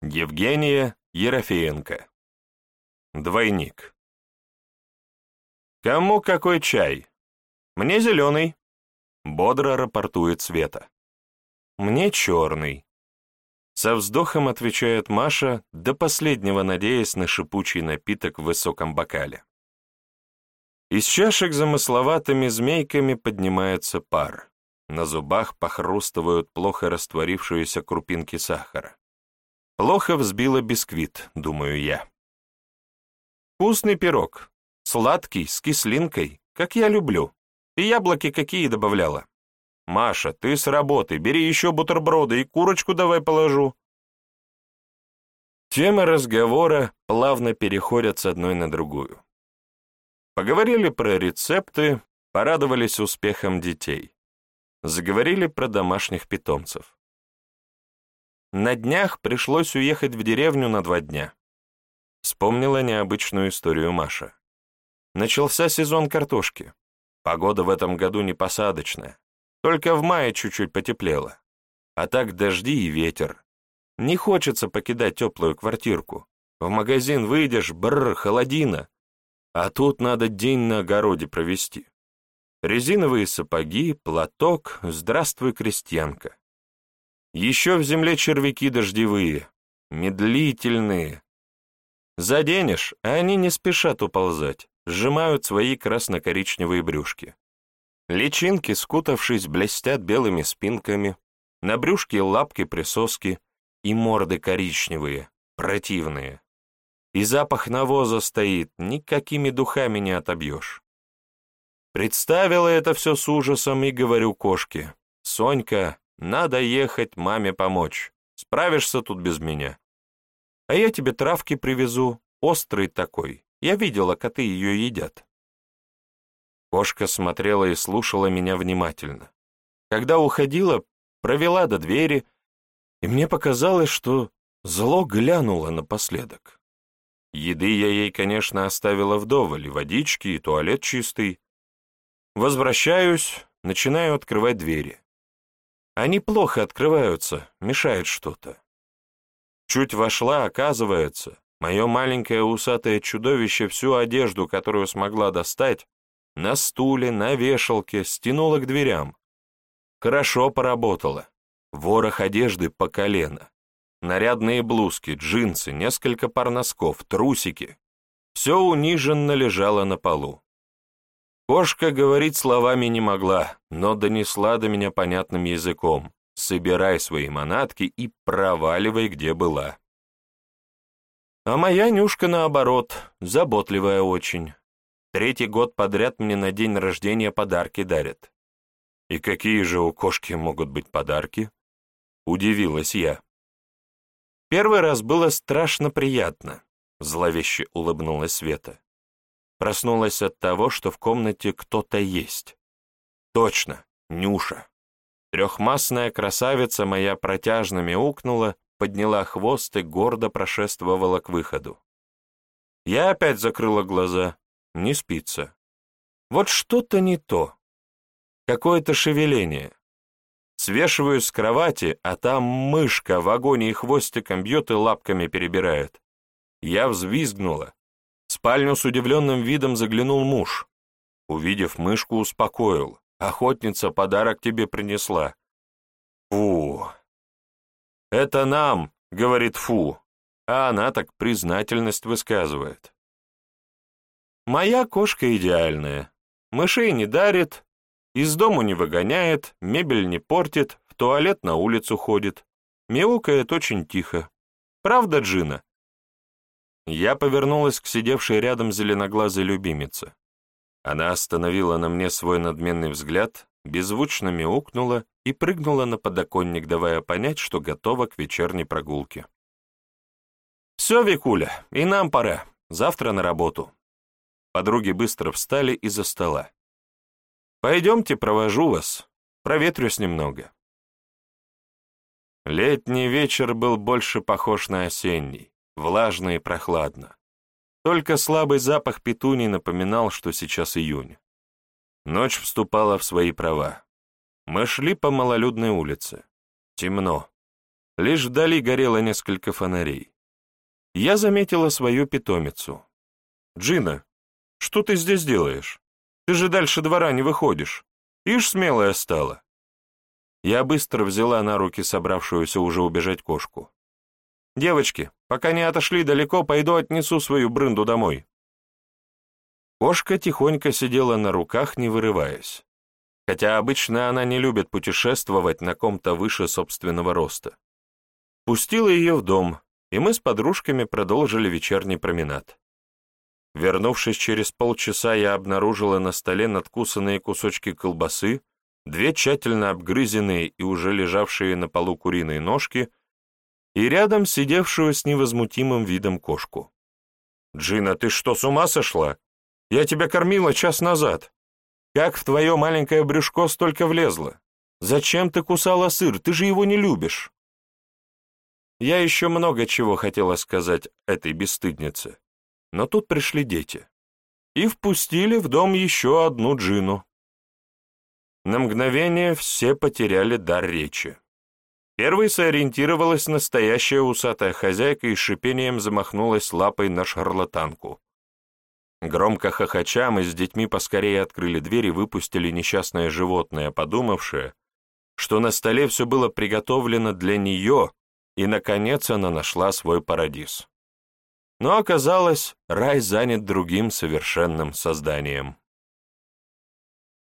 Евгения Ерофеенко. Двойник. «Кому какой чай? Мне зеленый», — бодро рапортует Света. «Мне черный». Со вздохом отвечает Маша, до последнего надеясь на шипучий напиток в высоком бокале. Из чашек замысловатыми змейками поднимается пар. На зубах похрустывают плохо растворившиеся крупинки сахара. Плохо взбила бисквит, думаю я. Вкусный пирог. Сладкий, с кислинкой, как я люблю. И яблоки какие добавляла. Маша, ты с работы, бери еще бутерброды и курочку давай положу. Темы разговора плавно переходят с одной на другую. Поговорили про рецепты, порадовались успехом детей. Заговорили про домашних питомцев. На днях пришлось уехать в деревню на два дня. Вспомнила необычную историю Маша. Начался сезон картошки. Погода в этом году не посадочная. Только в мае чуть-чуть потеплело. А так дожди и ветер. Не хочется покидать теплую квартирку. В магазин выйдешь, бррр, холодина. А тут надо день на огороде провести. Резиновые сапоги, платок, здравствуй, крестьянка. Еще в земле червяки дождевые, медлительные. Заденешь, а они не спешат уползать, сжимают свои красно-коричневые брюшки. Личинки, скутавшись, блестят белыми спинками, на брюшке лапки-присоски и морды коричневые, противные. И запах навоза стоит, никакими духами не отобьешь. Представила это все с ужасом и говорю кошке, «Сонька, надо ехать маме помочь. Справишься тут без меня. А я тебе травки привезу, острый такой. Я видела, коты ее едят. Кошка смотрела и слушала меня внимательно. Когда уходила, провела до двери, и мне показалось, что зло глянуло напоследок. Еды я ей, конечно, оставила вдоволь, водички, и туалет чистый. Возвращаюсь, начинаю открывать двери. Они плохо открываются, мешает что-то. Чуть вошла, оказывается, мое маленькое усатое чудовище всю одежду, которую смогла достать, на стуле, на вешалке, стянула к дверям. Хорошо поработала. Ворох одежды по колено. Нарядные блузки, джинсы, несколько пар носков, трусики. Все униженно лежало на полу. Кошка говорить словами не могла, но донесла до меня понятным языком. Собирай свои манатки и проваливай, где была. А моя Нюшка, наоборот, заботливая очень. Третий год подряд мне на день рождения подарки дарят. И какие же у кошки могут быть подарки? Удивилась я. Первый раз было страшно приятно, зловеще улыбнулась Света. Проснулась от того, что в комнате кто-то есть. Точно, Нюша. Трехмастная красавица моя протяжно мяукнула, подняла хвост и гордо прошествовала к выходу. Я опять закрыла глаза. Не спится. Вот что-то не то. Какое-то шевеление. Свешиваю с кровати, а там мышка в агонии хвостиком бьет и лапками перебирает. Я взвизгнула, спальню с удивленным видом заглянул муж. Увидев мышку, успокоил. Охотница подарок тебе принесла. Фу. Это нам, говорит фу, а она так признательность высказывает. Моя кошка идеальная. Мышей не дарит, из дому не выгоняет, мебель не портит, в туалет на улицу ходит. Мяукает очень тихо. Правда, Джина? Я повернулась к сидевшей рядом зеленоглазой любимице. Она остановила на мне свой надменный взгляд, беззвучно мяукнула и прыгнула на подоконник, давая понять, что готова к вечерней прогулке. «Все, Викуля, и нам пора. Завтра на работу». Подруги быстро встали из-за стола. «Пойдемте, провожу вас. Проветрюсь немного». Летний вечер был больше похож на осенний влажно и прохладно. Только слабый запах петуний напоминал, что сейчас июнь. Ночь вступала в свои права. Мы шли по малолюдной улице. Темно. Лишь вдали горело несколько фонарей. Я заметила свою питомицу. «Джина, что ты здесь делаешь? Ты же дальше двора не выходишь. Ишь, смелая стала». Я быстро взяла на руки собравшуюся уже убежать кошку. «Девочки, пока не отошли далеко, пойду отнесу свою брынду домой». Кошка тихонько сидела на руках, не вырываясь. Хотя обычно она не любит путешествовать на ком-то выше собственного роста. Пустила ее в дом, и мы с подружками продолжили вечерний променад. Вернувшись через полчаса, я обнаружила на столе надкусанные кусочки колбасы, две тщательно обгрызенные и уже лежавшие на полу куриные ножки и рядом сидевшую с невозмутимым видом кошку. «Джина, ты что, с ума сошла? Я тебя кормила час назад. Как в твое маленькое брюшко столько влезло? Зачем ты кусала сыр? Ты же его не любишь». Я еще много чего хотела сказать этой бесстыднице, но тут пришли дети и впустили в дом еще одну джину. На мгновение все потеряли дар речи. Первой сориентировалась настоящая усатая хозяйка и шипением замахнулась лапой на шарлатанку. Громко хохоча мы с детьми поскорее открыли дверь и выпустили несчастное животное, подумавшее, что на столе все было приготовлено для нее, и, наконец, она нашла свой парадиз. Но оказалось, рай занят другим совершенным созданием.